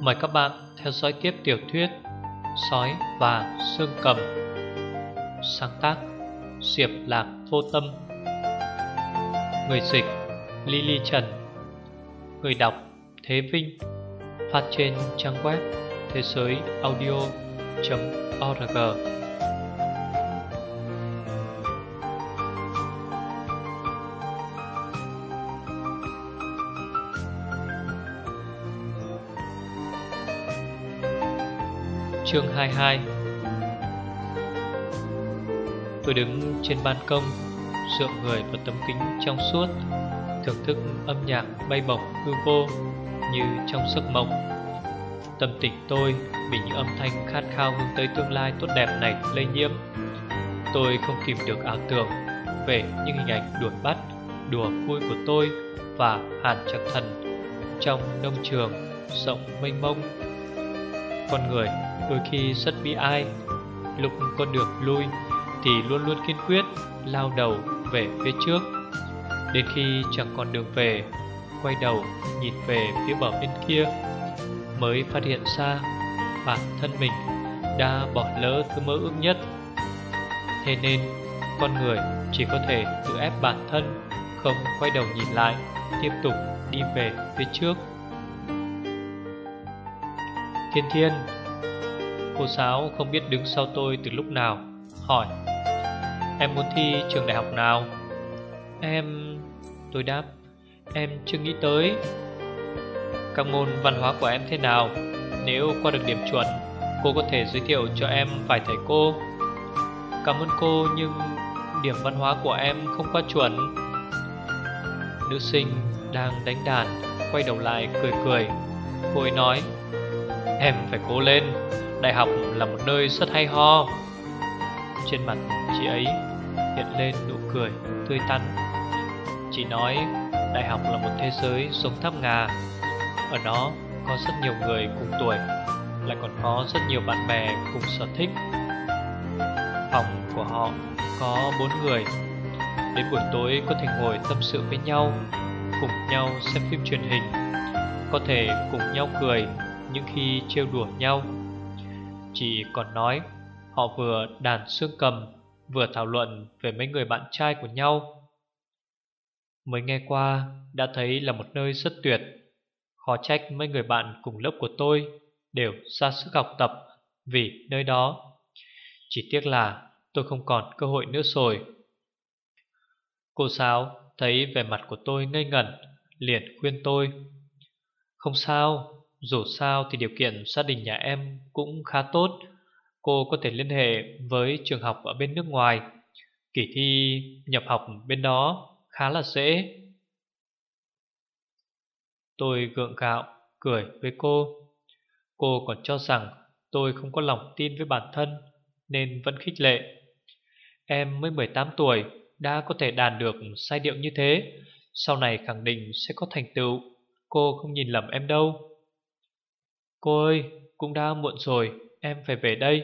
Mời các bạn theo dõi tiếp tiểu thuyết Sói và Sương Cầm. Sáng tác Diệp Lạc Vô Tâm. Người dịch Lily Trần. Người đọc Thế Vinh. Phát trên trang web thế giới audio.org Chương 22 Tôi đứng trên ban công, Dựa người vào tấm kính trong suốt, Thưởng thức âm nhạc bay bổng hư vô Như trong giấc mộng. Tâm tình tôi bị những âm thanh khát khao hướng tới tương lai tốt đẹp này lây nhiễm. Tôi không kìm được ảo tưởng Về những hình ảnh đuổi bắt, Đùa vui của tôi Và hàn trạc thần Trong nông trường Rộng mênh mông. Con người, đôi khi rất bi ai. Lúc con được lui Thì luôn luôn kiên quyết, Lao đầu về phía trước. Đến khi chẳng còn đường về, Quay đầu nhìn về phía bờ bên kia, Mới phát hiện ra Bản thân mình Đã bỏ lỡ thứ mơ ước nhất. Thế nên, Con người chỉ có thể tự ép bản thân Không quay đầu nhìn lại, Tiếp tục đi về phía trước. Thiên thiên. Cô giáo không biết đứng sau tôi từ lúc nào, Hỏi, Em muốn thi trường đại học nào? Em... Tôi đáp, Em chưa nghĩ tới. Các môn văn hóa của em thế nào? Nếu qua được điểm chuẩn, Cô có thể giới thiệu cho em vài thầy cô. Cảm ơn cô, nhưng Điểm văn hóa của em không qua chuẩn. Nữ sinh đang đánh đàn, Quay đầu lại cười cười. Cô ấy nói Em phải cố lên. Đại học là một nơi rất hay ho. Trên mặt chị ấy hiện lên nụ cười tươi tắn. Chị nói, đại học là một thế giới sống tháp ngà. Ở đó có rất nhiều người cùng tuổi, Lại còn có rất nhiều bạn bè cùng sở thích. Phòng của họ có bốn người. Đến buổi tối có thể ngồi tâm sự với nhau, Cùng nhau xem phim truyền hình, Có thể cùng nhau cười những khi trêu đùa nhau. Chị còn nói, Họ vừa đàn xương cầm, Vừa thảo luận về mấy người bạn trai của nhau. Mới nghe qua, Đã thấy là một nơi rất tuyệt. Khó trách mấy người bạn cùng lớp của tôi Đều ra sức học tập Vì nơi đó. Chỉ tiếc là tôi không còn cơ hội nữa rồi. Cô giáo thấy vẻ mặt của tôi ngây ngẩn, Liền khuyên tôi, Không sao dù sao thì điều kiện gia đình nhà em cũng khá tốt. Cô có thể liên hệ với trường học ở bên nước ngoài. Kỳ thi nhập học bên đó khá là dễ. Tôi gượng gạo, cười với cô. Cô còn cho rằng tôi không có lòng tin với bản thân Nên vẫn khích lệ. Em mới 18 tuổi đã có thể đàn được sai điệu như thế. Sau này khẳng định sẽ có thành tựu. Cô không nhìn lầm em đâu. Cô ơi, cũng đã muộn rồi, em phải về đây.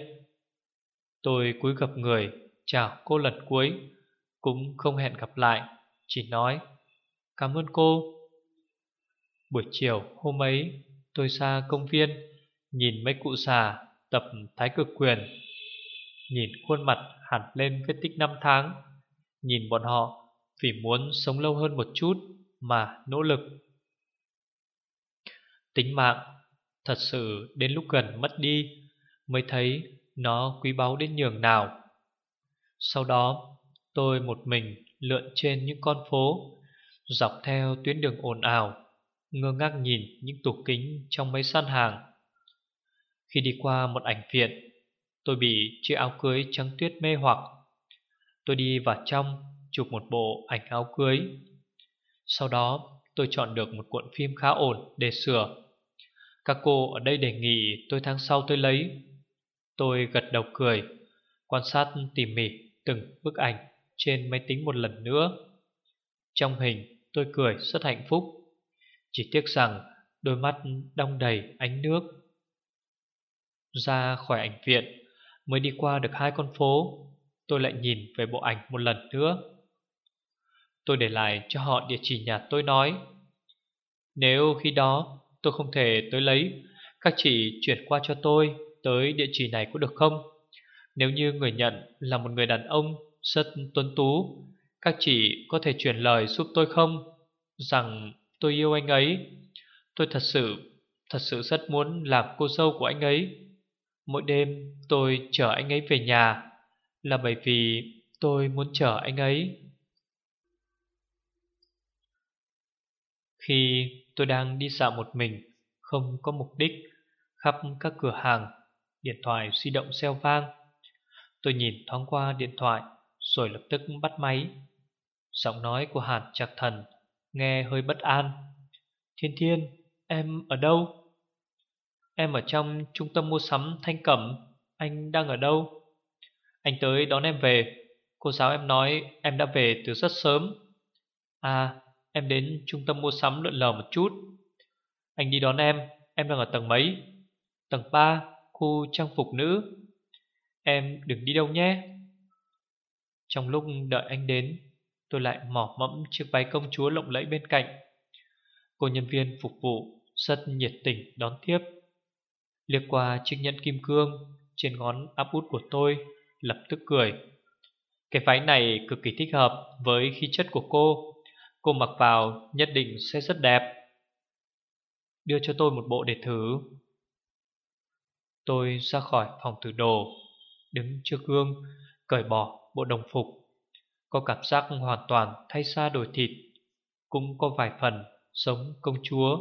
Tôi cúi gặp người, chào cô lần cuối, cũng không hẹn gặp lại, chỉ nói cảm ơn cô. Buổi chiều hôm ấy, tôi ra công viên, nhìn mấy cụ già tập thái cực quyền. Nhìn khuôn mặt hẳn lên vết tích năm tháng, nhìn bọn họ vì muốn sống lâu hơn một chút mà nỗ lực. Tính mạng Thật sự đến lúc gần mất đi Mới thấy nó quý báu đến nhường nào. Sau đó, tôi một mình lượn trên những con phố, Dọc theo tuyến đường ồn ào, Ngơ ngác nhìn những tủ kính trong mấy săn hàng. Khi đi qua một ảnh viện, Tôi bị chiếc áo cưới trắng tuyết mê hoặc. Tôi đi vào trong, chụp một bộ ảnh áo cưới. Sau đó, tôi chọn được một cuộn phim khá ổn để sửa các cô ở đây đề nghị tôi tháng sau tôi lấy. Tôi gật đầu cười, Quan sát tỉ mỉ từng bức ảnh trên máy tính một lần nữa. Trong hình, tôi cười rất hạnh phúc. Chỉ tiếc rằng đôi mắt đong đầy ánh nước. Ra khỏi ảnh viện, Mới đi qua được hai con phố, Tôi lại nhìn về bộ ảnh một lần nữa. Tôi để lại cho họ địa chỉ nhà tôi nói. Nếu khi đó tôi không thể tới lấy. Các chị chuyển qua cho tôi, Tới địa chỉ này có được không? Nếu như người nhận là một người đàn ông Rất tuấn tú, Các chị có thể chuyển lời giúp tôi không? Rằng tôi yêu anh ấy. Tôi thật sự Thật sự rất muốn làm cô dâu của anh ấy. Mỗi đêm tôi chở anh ấy về nhà, Là bởi vì tôi muốn chở anh ấy. Khi tôi đang đi dạo một mình Không có mục đích. Khắp các cửa hàng Điện thoại di động xeo vang. Tôi nhìn thoáng qua điện thoại Rồi lập tức bắt máy. Giọng nói của Hàn Trạc Thần Nghe hơi bất an. Thiên Thiên, em ở đâu? Em ở trong trung tâm mua sắm Thanh Cẩm Anh đang ở đâu? Anh tới đón em về. Cô giáo em nói em đã về từ rất sớm. À em đến trung tâm mua sắm lượn lờ một chút. Anh đi đón em Em đang ở tầng mấy? Tầng 3 Khu trang phục nữ. Em đừng đi đâu nhé. Trong lúc đợi anh đến, Tôi lại mỏ mẫm chiếc váy công chúa lộng lẫy bên cạnh. Cô nhân viên phục vụ Rất nhiệt tình đón tiếp. Liếc qua chiếc nhẫn kim cương Trên ngón áp út của tôi, Lập tức cười. Cái váy này cực kỳ thích hợp Với khí chất của cô. Cô mặc vào, nhất định sẽ rất đẹp Đưa cho tôi một bộ để thử Tôi ra khỏi phòng thử đồ, Đứng trước gương, Cởi bỏ bộ đồng phục Có cảm giác hoàn toàn thay xa đổi thịt, Cũng có vài phần Sống công chúa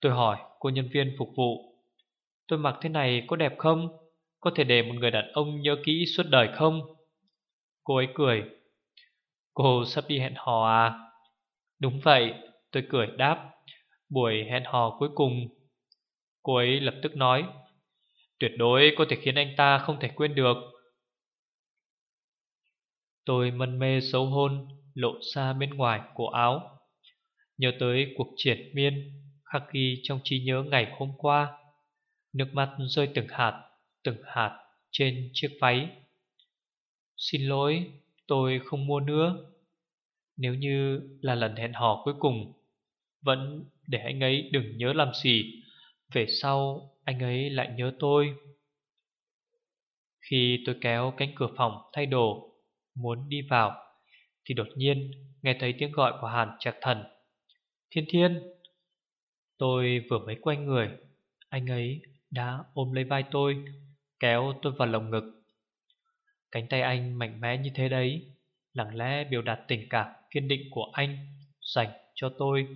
Tôi hỏi cô nhân viên phục vụ, Tôi mặc thế này có đẹp không? Có thể để một người đàn ông nhớ kỹ suốt đời không? Cô ấy cười, Cô sắp đi hẹn hò à? Đúng vậy, tôi cười đáp. Buổi hẹn hò cuối cùng Cô ấy lập tức nói Tuyệt đối có thể khiến anh ta không thể quên được. Tôi mân mê xấu hôn Lộ ra bên ngoài cổ áo. Nhớ tới cuộc triển miên Khắc ghi trong trí nhớ ngày hôm qua. Nước mắt rơi từng hạt Từng hạt trên chiếc váy. Xin lỗi Tôi không mua nữa. Nếu như là lần hẹn hò cuối cùng, Vẫn để anh ấy đừng nhớ làm gì, Về sau anh ấy lại nhớ tôi. Khi tôi kéo cánh cửa phòng thay đồ, Muốn đi vào, Thì đột nhiên nghe thấy tiếng gọi của Hàn Trạc Thần. Thiên Thiên! Tôi vừa mới quay người, Anh ấy đã ôm lấy vai tôi, Kéo tôi vào lồng ngực. Cánh tay anh mạnh mẽ như thế đấy, Lặng lẽ biểu đạt tình cảm kiên định của anh Dành cho tôi.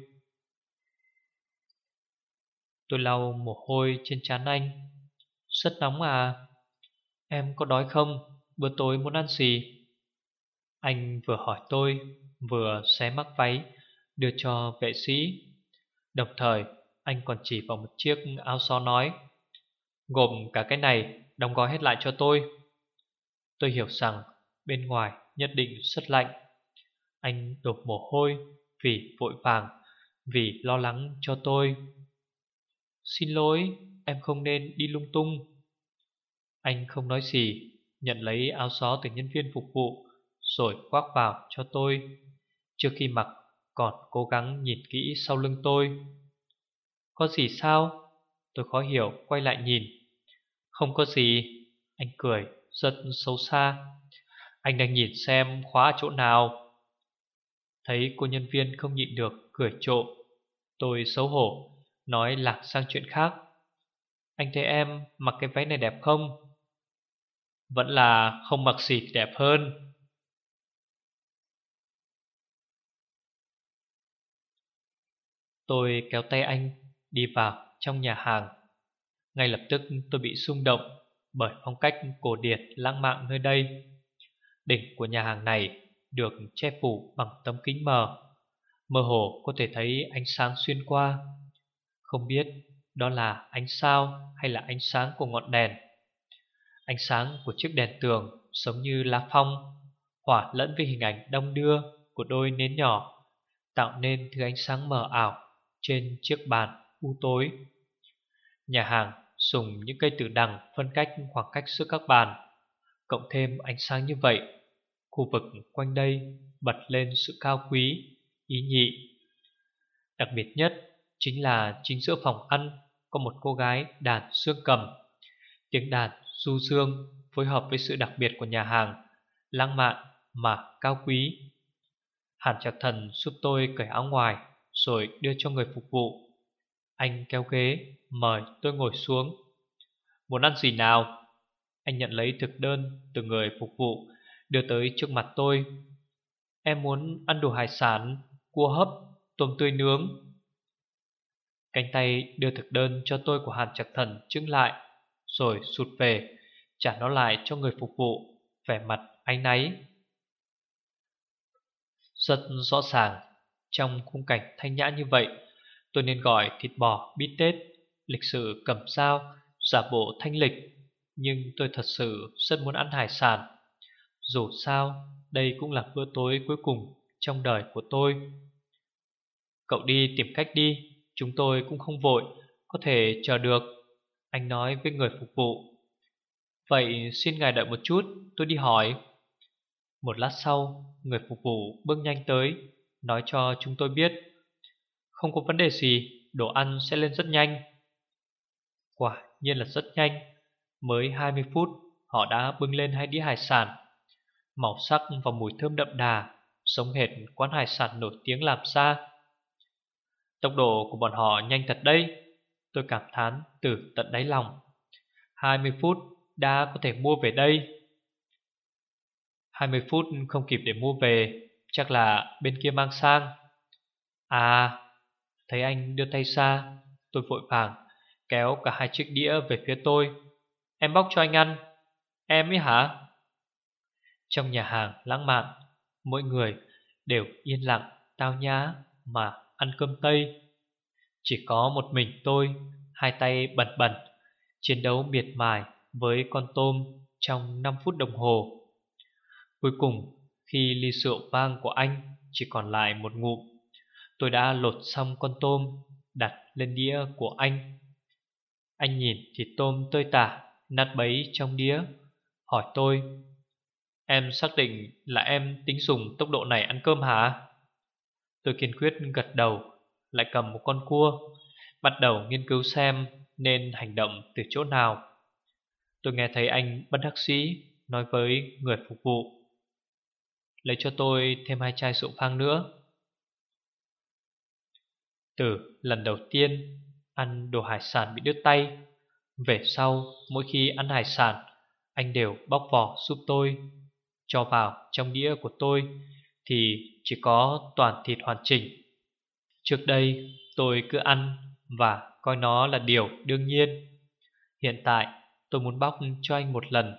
Tôi lau mồ hôi trên trán anh. Rất nóng à? Em có đói không? Bữa tối muốn ăn gì? Anh vừa hỏi tôi, Vừa xé mắc váy, Đưa cho vệ sĩ. Đồng thời, anh còn chỉ vào một chiếc áo xó nói Gồm cả cái này, Đóng gói hết lại cho tôi. Tôi hiểu rằng bên ngoài nhất định rất lạnh. Anh đổ mồ hôi Vì vội vàng, Vì lo lắng cho tôi. Xin lỗi, Em không nên đi lung tung. Anh không nói gì, Nhận lấy áo gió từ nhân viên phục vụ Rồi khoác vào cho tôi. Trước khi mặc, Còn cố gắng nhìn kỹ sau lưng tôi. Có gì sao? Tôi khó hiểu quay lại nhìn. Không có gì. Anh cười, rất xấu xa. Anh đang nhìn xem khóa chỗ nào. Thấy cô nhân viên không nhịn được cười trộm. Tôi xấu hổ, Nói lạc sang chuyện khác. Anh thấy em mặc cái váy này đẹp không? Vẫn là không mặc xịt đẹp hơn. Tôi kéo tay anh đi vào trong nhà hàng. Ngay lập tức tôi bị xung động Bởi phong cách cổ điển lãng mạn nơi đây. Đỉnh của nhà hàng này được che phủ bằng tấm kính mờ. Mơ hồ có thể thấy ánh sáng xuyên qua. Không biết đó là ánh sao hay là ánh sáng của ngọn đèn. Ánh sáng của chiếc đèn tường giống như lá phong, Hỏa lẫn với hình ảnh đông đưa của đôi nến nhỏ, Tạo nên thứ ánh sáng mờ ảo trên chiếc bàn u tối. Nhà hàng dùng những cây tử đằng phân cách khoảng cách giữa các bàn, Cộng thêm ánh sáng như vậy. Khu vực quanh đây bật lên sự cao quý, ý nhị Đặc biệt nhất chính là chính giữa phòng ăn có một cô gái đàn xương cầm. Tiếng đàn du dương phối hợp với sự đặc biệt của nhà hàng, lãng mạn mà cao quý. Hàn Trạc Thần giúp tôi cởi áo ngoài rồi đưa cho người phục vụ. Anh kéo ghế, mời tôi ngồi xuống. Muốn ăn gì nào? Anh nhận lấy thực đơn từ người phục vụ, đưa tới trước mặt tôi. Em muốn ăn đồ hải sản, cua hấp, tôm tươi nướng. Cánh tay đưa thực đơn cho tôi của Hàn Trạc Thần trưng lại, rồi sụt về, trả nó lại cho người phục vụ, vẻ mặt ánh náy. Rất rõ ràng, trong khung cảnh thanh nhã như vậy, tôi nên gọi thịt bò bít tết, lịch sử cầm sao, giả bộ thanh lịch. Nhưng tôi thật sự rất muốn ăn hải sản. Dù sao, đây cũng là bữa tối cuối cùng trong đời của tôi. Cậu đi tìm cách đi, chúng tôi cũng không vội, có thể chờ được. Anh nói với người phục vụ. Vậy xin ngài đợi một chút, tôi đi hỏi. Một lát sau, người phục vụ bước nhanh tới, nói cho chúng tôi biết. Không có vấn đề gì, đồ ăn sẽ lên rất nhanh. Quả nhiên là rất nhanh, mới 20 phút họ đã bưng lên hai đĩa hải sản. Màu sắc và mùi thơm đậm đà, giống hệt quán hải sản nổi tiếng làm xa. Tốc độ của bọn họ nhanh thật đây, tôi cảm thán từ tận đáy lòng. 20 phút đã có thể mua về đây. 20 phút không kịp để mua về Chắc là bên kia mang sang À Thấy anh đưa tay xa Tôi vội vàng kéo cả hai chiếc đĩa về phía tôi Em bóc cho anh ăn Em ấy hả trong nhà hàng lãng mạn, Mỗi người đều yên lặng Tao nhã mà ăn cơm tây. Chỉ có một mình tôi, Hai tay bẩn bẩn Chiến đấu miệt mài với con tôm Trong 5 phút đồng hồ. Cuối cùng, khi ly rượu vang của anh chỉ còn lại một ngụm, Tôi đã lột xong con tôm đặt lên đĩa của anh. Anh nhìn thịt tôm tơi tả, nát bấy trong đĩa, Hỏi tôi Em xác định là em tính dùng tốc độ này ăn cơm hả? Tôi kiên quyết gật đầu, Lại cầm một con cua, Bắt đầu nghiên cứu xem nên hành động từ chỗ nào. Tôi nghe thấy anh bất đắc sĩ Nói với người phục vụ, Lấy cho tôi thêm hai chai rượu vang nữa. Từ lần đầu tiên, Ăn đồ hải sản bị đứt tay, Về sau mỗi khi ăn hải sản, Anh đều bóc vỏ giúp tôi. Cho vào trong đĩa của tôi Thì chỉ có toàn thịt hoàn chỉnh. Trước đây tôi cứ ăn Và coi nó là điều đương nhiên. Hiện tại tôi muốn bóc cho anh một lần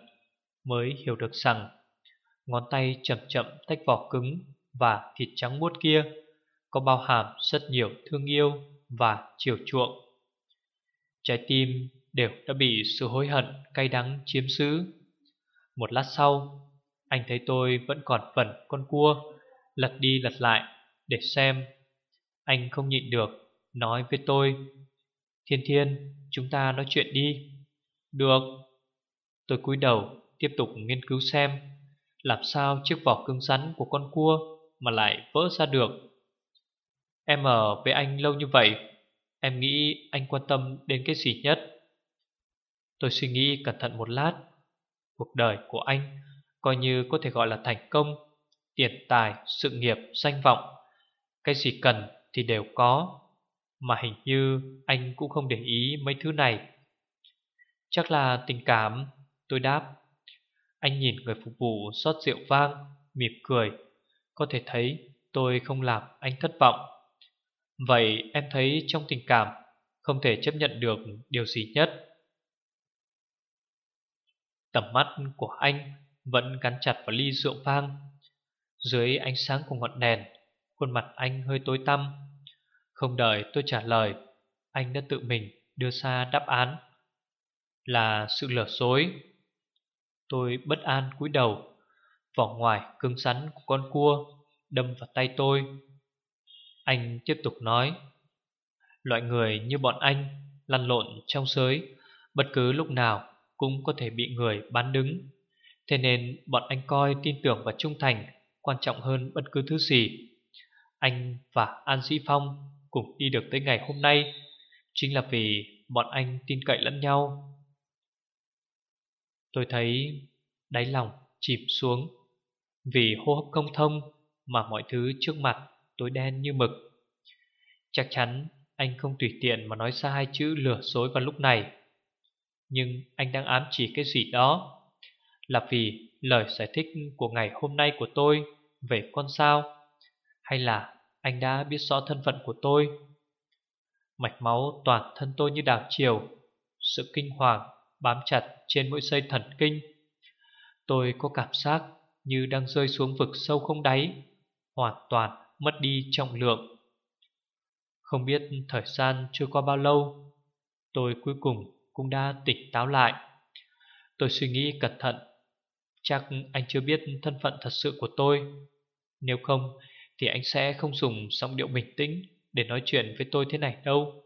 Mới hiểu được rằng Ngón tay chậm chậm tách vỏ cứng và thịt trắng muốt kia Có bao hàm rất nhiều thương yêu và chiều chuộng. Trái tim đều đã bị sự hối hận cay đắng chiếm giữ. Một lát sau anh thấy tôi vẫn còn vẩn con cua, Lật đi lật lại để xem. Anh không nhịn được, Nói với tôi, Thiên thiên, chúng ta nói chuyện đi. Được. Tôi cúi đầu, tiếp tục nghiên cứu xem, làm sao chiếc vỏ cứng rắn của con cua Mà lại vỡ ra được. Em ở với anh lâu như vậy, Em nghĩ anh quan tâm đến cái gì nhất? Tôi suy nghĩ cẩn thận một lát. Cuộc đời của anh Coi như có thể gọi là thành công Tiền tài, sự nghiệp, danh vọng. Cái gì cần thì đều có Mà hình như anh cũng không để ý mấy thứ này. Chắc là tình cảm Tôi đáp. Anh nhìn người phục vụ xót rượu vang Mỉm cười. Có thể thấy tôi không làm anh thất vọng. Vậy em thấy trong tình cảm Không thể chấp nhận được điều gì nhất? Tầm mắt của anh vẫn gắn chặt vào ly rượu vang. Dưới ánh sáng của ngọn đèn, Khuôn mặt anh hơi tối tăm. Không đợi tôi trả lời, Anh đã tự mình đưa ra đáp án. Là sự lừa dối. Tôi bất an cúi đầu, Vỏ ngoài cứng rắn của con cua Đâm vào tay tôi. Anh tiếp tục nói, Loại người như bọn anh, Lăn lộn trong giới, Bất cứ lúc nào cũng có thể bị người bán đứng. Thế nên bọn anh coi tin tưởng và trung thành Quan trọng hơn bất cứ thứ gì. Anh và An Sĩ Phong Cùng đi được tới ngày hôm nay Chính là vì bọn anh tin cậy lẫn nhau. Tôi thấy đáy lòng chìm xuống Vì hô hấp không thông Mà mọi thứ trước mặt tối đen như mực. Chắc chắn anh không tùy tiện mà nói ra hai chữ lừa dối vào lúc này, Nhưng anh đang ám chỉ cái gì đó. Là vì lời giải thích của ngày hôm nay của tôi Về con sao, Hay là anh đã biết rõ thân phận của tôi? Mạch máu toàn thân tôi như đảo chiều, Sự kinh hoàng bám chặt trên mỗi dây thần kinh. Tôi có cảm giác như đang rơi xuống vực sâu không đáy, Hoàn toàn mất đi trọng lượng. Không biết thời gian trôi qua bao lâu, Tôi cuối cùng cũng đã tỉnh táo lại. Tôi suy nghĩ cẩn thận Chắc anh chưa biết thân phận thật sự của tôi Nếu không thì anh sẽ không dùng giọng điệu bình tĩnh để nói chuyện với tôi thế này đâu.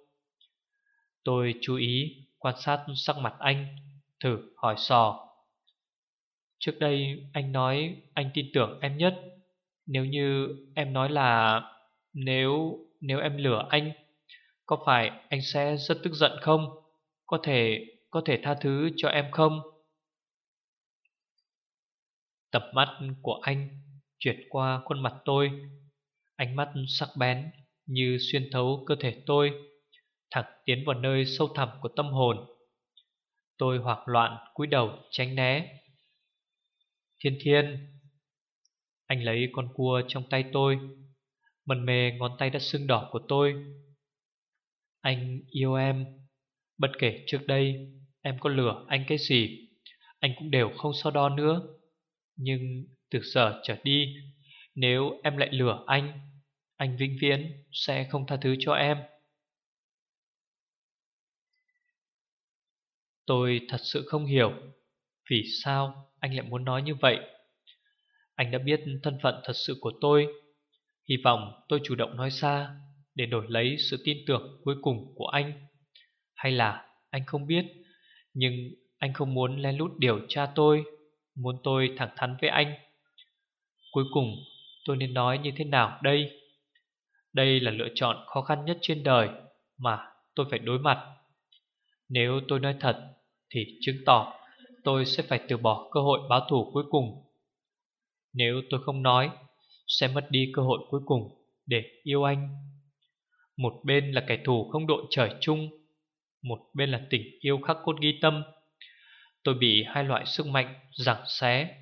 Tôi chú ý quan sát sắc mặt anh, thử hỏi sò. Trước đây anh nói anh tin tưởng em nhất. Nếu như em nói là nếu nếu em lừa anh, có phải anh sẽ rất tức giận không? Có thể có thể tha thứ cho em không? Tập mắt của anh chuyển qua khuôn mặt tôi. Ánh mắt sắc bén như xuyên thấu cơ thể tôi, Thẳng tiến vào nơi sâu thẳm của tâm hồn. Tôi hoảng loạn cúi đầu tránh né. Thiên thiên. Anh lấy con cua trong tay tôi, Mần mề ngón tay đã sưng đỏ của tôi. Anh yêu em. Bất kể trước đây em có lừa anh cái gì, Anh cũng đều không so đo nữa. Nhưng từ giờ trở đi, Nếu em lại lừa anh Anh vĩnh viễn sẽ không tha thứ cho em. Tôi thật sự không hiểu Vì sao anh lại muốn nói như vậy. Anh đã biết thân phận thật sự của tôi. Hy vọng tôi chủ động nói ra Để đổi lấy sự tin tưởng cuối cùng của anh. Hay là anh không biết, Nhưng anh không muốn len lút điều tra tôi. Muốn tôi thẳng thắn với anh. Cuối cùng, tôi nên nói như thế nào đây? Đây là lựa chọn khó khăn nhất trên đời Mà tôi phải đối mặt. Nếu tôi nói thật Thì chứng tỏ tôi sẽ phải từ bỏ cơ hội báo thù cuối cùng. Nếu tôi không nói, Sẽ mất đi cơ hội cuối cùng để yêu anh. Một bên là kẻ thù không đội trời chung, Một bên là tình yêu khắc cốt ghi tâm. Tôi bị hai loại sức mạnh giằng xé.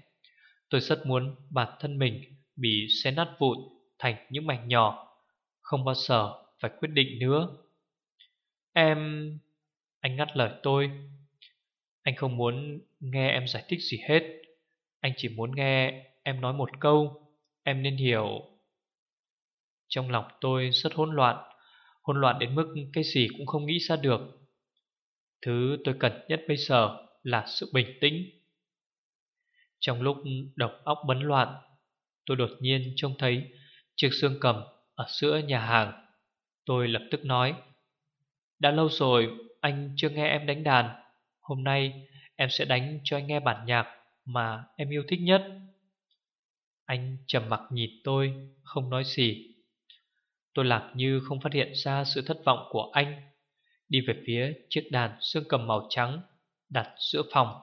Tôi rất muốn bản thân mình bị xé nát vụn thành những mảnh nhỏ, Không bao giờ phải quyết định nữa. Em... Anh ngắt lời tôi. Anh không muốn nghe em giải thích gì hết. Anh chỉ muốn nghe em nói một câu. Em nên hiểu. Trong lòng tôi rất hỗn loạn Hỗn loạn đến mức cái gì cũng không nghĩ ra được. Thứ tôi cần nhất bây giờ là sự bình tĩnh. Trong lúc đầu óc bấn loạn Tôi đột nhiên trông thấy chiếc xương cầm ở giữa nhà hàng. Tôi lập tức nói Đã lâu rồi anh chưa nghe em đánh đàn. Hôm nay em sẽ đánh cho anh nghe bản nhạc mà em yêu thích nhất. Anh trầm mặc nhìn tôi, không nói gì. Tôi làm như không phát hiện ra sự thất vọng của anh. Đi về phía chiếc đàn xương cầm màu trắng đặt giữa phòng.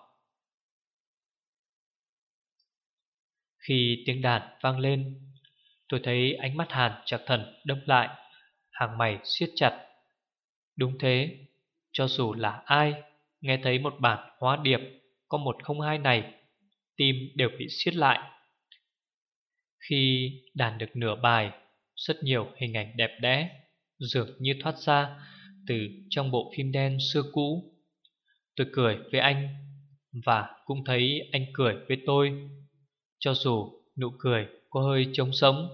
Khi tiếng đàn vang lên, Tôi thấy ánh mắt Hàn chặt thần đâm lại, Hàng mày siết chặt. Đúng thế, Cho dù là ai, Nghe thấy một bản hóa điệp Có một không hai này, Tim đều bị siết lại. Khi đàn được nửa bài, Rất nhiều hình ảnh đẹp đẽ Dường như thoát ra Từ trong bộ phim đen xưa cũ. Tôi cười với anh Và cũng thấy anh cười với tôi. Cho dù nụ cười có hơi trống sống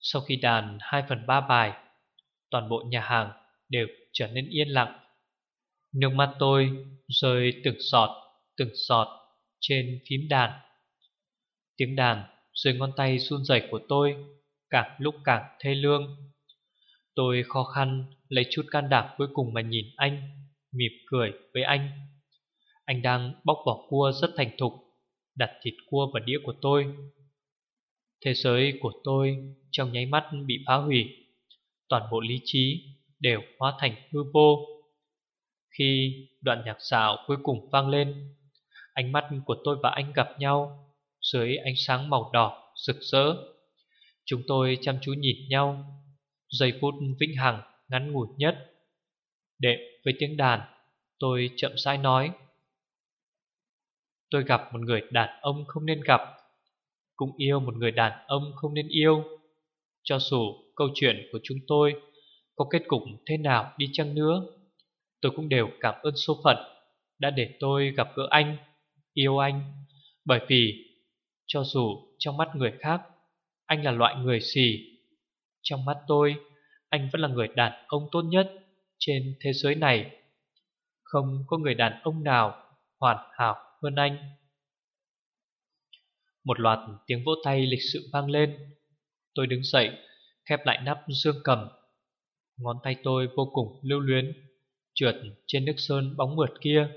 Sau khi đàn 2 phần 3 bài, Toàn bộ nhà hàng đều trở nên yên lặng. Nước mắt tôi rơi từng giọt Từng giọt trên phím đàn. Tiếng đàn dưới ngón tay run rẩy của tôi Càng lúc càng thê lương. Tôi khó khăn lấy chút can đảm cuối cùng mà nhìn anh. Mỉm cười với anh Anh đang bóc vỏ cua rất thành thục, đặt thịt cua vào đĩa của tôi. Thế giới của tôi trong nháy mắt bị phá hủy. Toàn bộ lý trí đều hóa thành hư vô. Khi đoạn nhạc xạo cuối cùng vang lên, Ánh mắt của tôi và anh gặp nhau Dưới ánh sáng màu đỏ rực rỡ Chúng tôi chăm chú nhìn nhau, Giây phút vĩnh hằng ngắn ngủi nhất Đệm với tiếng đàn, Tôi chậm rãi nói. Tôi gặp một người đàn ông không nên gặp, Cũng yêu một người đàn ông không nên yêu. Cho dù câu chuyện của chúng tôi Có kết cục thế nào đi chăng nữa, Tôi cũng đều cảm ơn số phận Đã để tôi gặp gỡ anh, Yêu anh. Bởi vì cho dù trong mắt người khác Anh là loại người xì Trong mắt tôi Anh vẫn là người đàn ông tốt nhất. Trên thế giới này. Không có người đàn ông nào Hoàn hảo hơn anh. Một loạt tiếng vỗ tay lịch sự vang lên. Tôi đứng dậy, Khép lại nắp dương cầm. Ngón tay tôi vô cùng lưu luyến, Trượt trên nước sơn bóng mượt kia.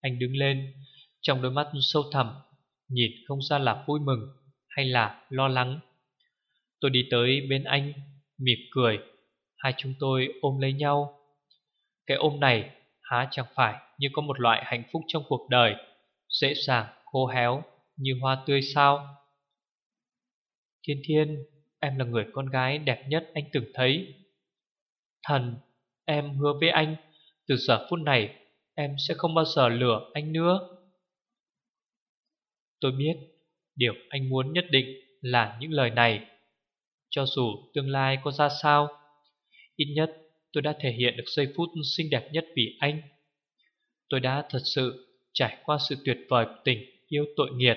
Anh đứng lên, Trong đôi mắt sâu thẳm, Nhìn không ra là vui mừng Hay là lo lắng. Tôi đi tới bên anh, Mỉm cười. Hai chúng tôi ôm lấy nhau. Cái ôm này, há chẳng phải Như có một loại hạnh phúc trong cuộc đời, Dễ dàng, khô héo, Như hoa tươi sao? Thiên thiên, Em là người con gái đẹp nhất anh từng thấy. Thần, Em hứa với anh, Từ giờ phút này, Em sẽ không bao giờ lừa anh nữa. Tôi biết, Điều anh muốn nhất định là những lời này. Cho dù tương lai có ra sao Ít nhất tôi đã thể hiện được giây phút xinh đẹp nhất vì anh. Tôi đã thật sự trải qua sự tuyệt vời của tình yêu tội nghiệt